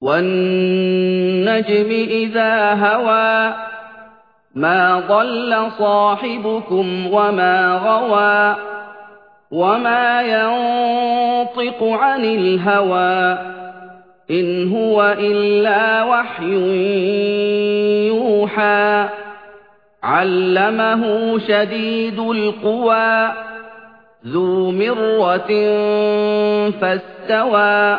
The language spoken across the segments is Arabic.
وَالنَّجْمِ إِذَا هَوَىٰ مَا ضَلَّ صَاحِبُكُمْ وَمَا غَوَىٰ وَمَا يَنطِقُ عَنِ الْهَوَىٰ إِنْ هُوَ إِلَّا وَحْيٌ يُوحَىٰ عَلَّمَهُ شَدِيدُ الْقُوَىٰ ذُو مِرَّةٍ فَاسْتَوَىٰ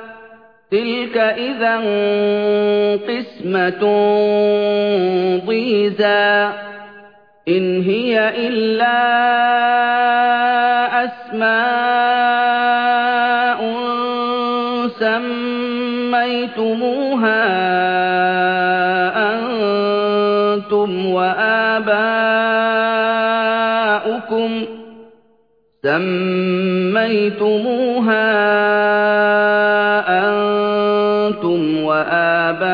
تِلْكَ إِذًا قِسْمَةٌ ضِيزَىٰ إِنْ هِيَ إِلَّا أَسْمَاءٌ سَمَّيْتُمُوهَا أَنتُمْ وَآبَاؤُكُمْ سَمَّيْتُمُوهَا أَنتُمْ وَآبَاؤُكُم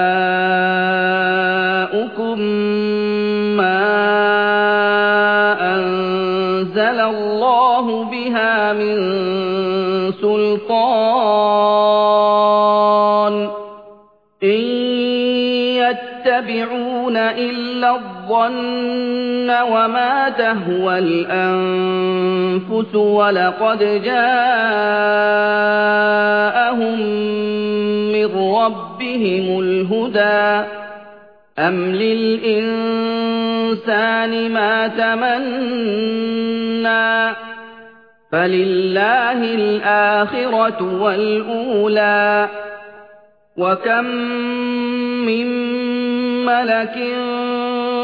مَّا أَنزَلَ اللَّهُ بِهَا مِن سُلْطَانٍ ۚ إِن يَتَّبِعُونَ إِلَّا الظَّنَّ وَمَا تَهْوَى الْأَنفُسُ وَلَقَدْ جَاءَهُم رَّبِّهِمُ الْهُدَىٰ. أَمْ لِلْإِنسَانِ مَا تَمَنَّىٰ؟ فَلِلَّهِ الْآخِرَةُ وَالْأُولَىٰ. وَكَم مِّن مَّلَكٍ